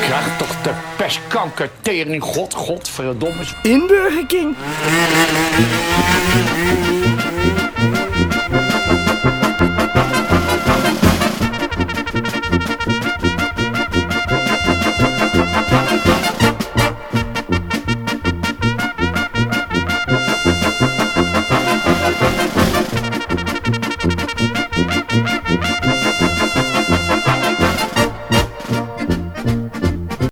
Krijg toch de pestkanker tering, god, godverdomme. In Burger King.